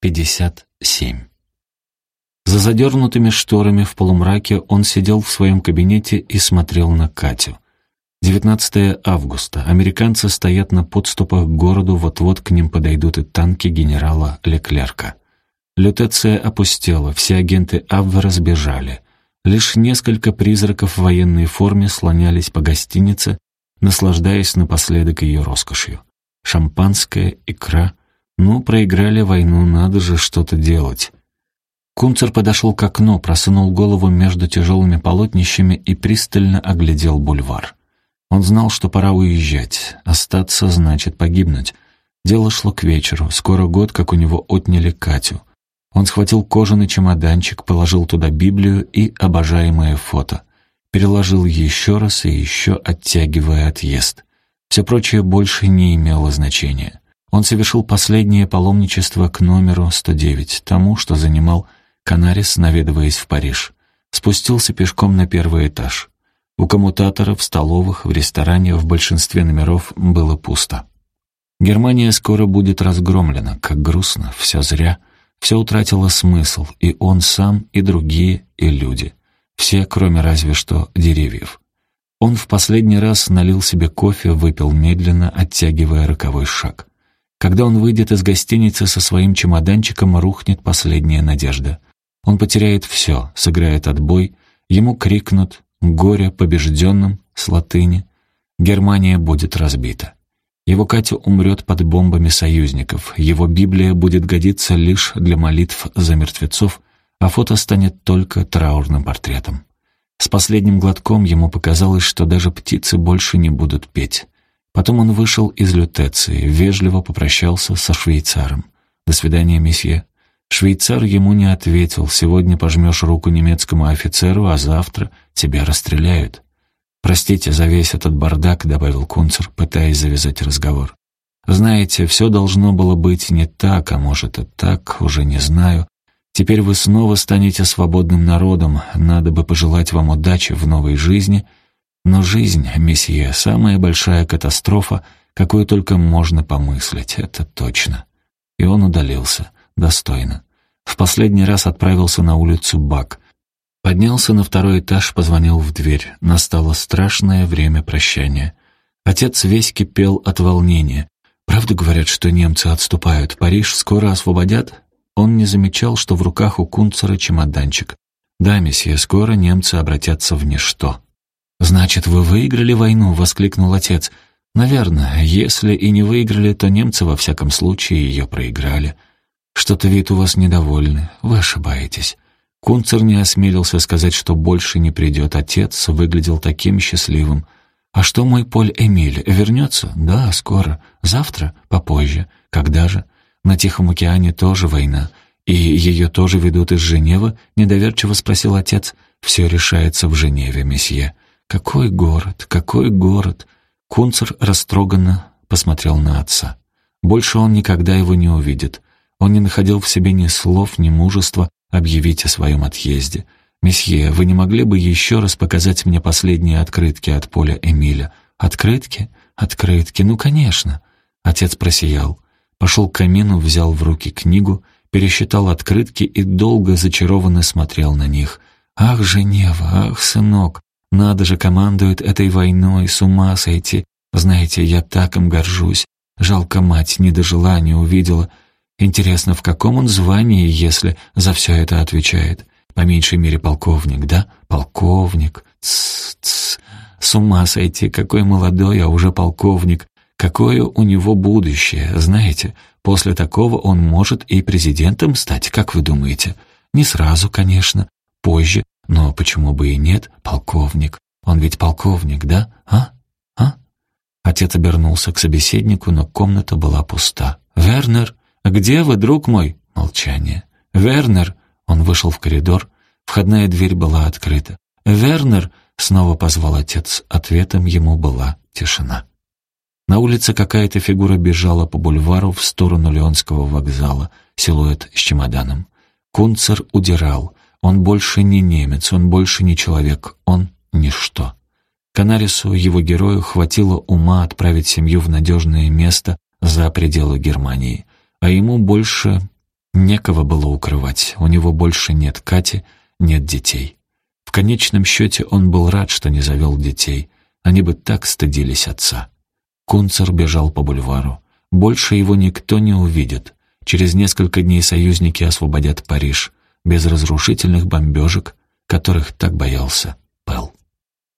57. За задернутыми шторами в полумраке он сидел в своем кабинете и смотрел на Катю. 19 августа. Американцы стоят на подступах к городу, вот-вот к ним подойдут и танки генерала Леклерка. Лютеция опустела, все агенты Абвера сбежали. Лишь несколько призраков в военной форме слонялись по гостинице, наслаждаясь напоследок ее роскошью. Шампанское, икра, ну, проиграли войну, надо же что-то делать. Кунцер подошел к окну, просунул голову между тяжелыми полотнищами и пристально оглядел бульвар. Он знал, что пора уезжать. Остаться значит погибнуть. Дело шло к вечеру. Скоро год, как у него отняли Катю. Он схватил кожаный чемоданчик, положил туда Библию и обожаемое фото. Переложил еще раз и еще, оттягивая отъезд. Все прочее больше не имело значения. Он совершил последнее паломничество к номеру 109, тому, что занимал Канарис, наведываясь в Париж. Спустился пешком на первый этаж. У коммутатора, в столовых, в ресторане, в большинстве номеров было пусто. Германия скоро будет разгромлена, как грустно, все зря. Все утратило смысл, и он сам, и другие, и люди. Все, кроме разве что деревьев. Он в последний раз налил себе кофе, выпил медленно, оттягивая роковой шаг. Когда он выйдет из гостиницы со своим чемоданчиком, рухнет последняя надежда. Он потеряет все, сыграет отбой, ему крикнут «Горе побежденным» с латыни. Германия будет разбита. Его Катя умрет под бомбами союзников, его Библия будет годиться лишь для молитв за мертвецов, а фото станет только траурным портретом. С последним глотком ему показалось, что даже птицы больше не будут петь. Потом он вышел из лютеции, вежливо попрощался со швейцаром. «До свидания, месье». Швейцар ему не ответил. «Сегодня пожмешь руку немецкому офицеру, а завтра тебя расстреляют». «Простите за весь этот бардак», — добавил Кунцер, пытаясь завязать разговор. «Знаете, все должно было быть не так, а может и так, уже не знаю. Теперь вы снова станете свободным народом, надо бы пожелать вам удачи в новой жизни, но жизнь, месье, самая большая катастрофа, какую только можно помыслить, это точно. И он удалился, достойно. В последний раз отправился на улицу Бак. Поднялся на второй этаж, позвонил в дверь. Настало страшное время прощания. Отец весь кипел от волнения. Правда говорят, что немцы отступают? Париж скоро освободят? Он не замечал, что в руках у Кунцера чемоданчик. Да, месье, скоро немцы обратятся в ничто. «Значит, вы выиграли войну?» — воскликнул отец. «Наверное, если и не выиграли, то немцы во всяком случае ее проиграли. Что-то вид у вас недовольный, вы ошибаетесь». Кунцер не осмелился сказать, что больше не придет. Отец выглядел таким счастливым. «А что мой Поль Эмиль? Вернется?» «Да, скоро. Завтра? Попозже. Когда же?» «На Тихом океане тоже война. И ее тоже ведут из Женевы?» — недоверчиво спросил отец. «Все решается в Женеве, месье». «Какой город? Какой город?» Кунцер растроганно посмотрел на отца. Больше он никогда его не увидит. Он не находил в себе ни слов, ни мужества объявить о своем отъезде. «Месье, вы не могли бы еще раз показать мне последние открытки от поля Эмиля?» «Открытки? Открытки? Ну, конечно!» Отец просиял. Пошел к камину, взял в руки книгу, пересчитал открытки и долго зачарованно смотрел на них. «Ах, Женева, ах, сынок, надо же, командует этой войной, с ума сойти. Знаете, я так им горжусь. Жалко, мать не дожила, не увидела. Интересно, в каком он звании, если за все это отвечает? По меньшей мере полковник, да? Полковник. Тс-тс. С ума сойти, какой молодой, а уже полковник. Какое у него будущее, знаете? После такого он может и президентом стать, как вы думаете? Не сразу, конечно, позже, но почему бы и нет, полковник? Он ведь полковник, да? А? А? Отец обернулся к собеседнику, но комната была пуста. «Вернер, где вы, друг мой?» Молчание. «Вернер!» Он вышел в коридор. Входная дверь была открыта. «Вернер!» — снова позвал отец. Ответом ему была тишина. На улице какая-то фигура бежала по бульвару в сторону Леонского вокзала, силуэт с чемоданом. Кунцер удирал. Он больше не немец, он больше не человек, он ничто. Канарису, его герою, хватило ума отправить семью в надежное место за пределы Германии, а ему больше Некого было укрывать, у него больше нет Кати, нет детей. В конечном счете он был рад, что не завел детей. Они бы так стыдились отца. Кунцер бежал по бульвару. Больше его никто не увидит. Через несколько дней союзники освободят Париж без разрушительных бомбежек, которых так боялся Пэл.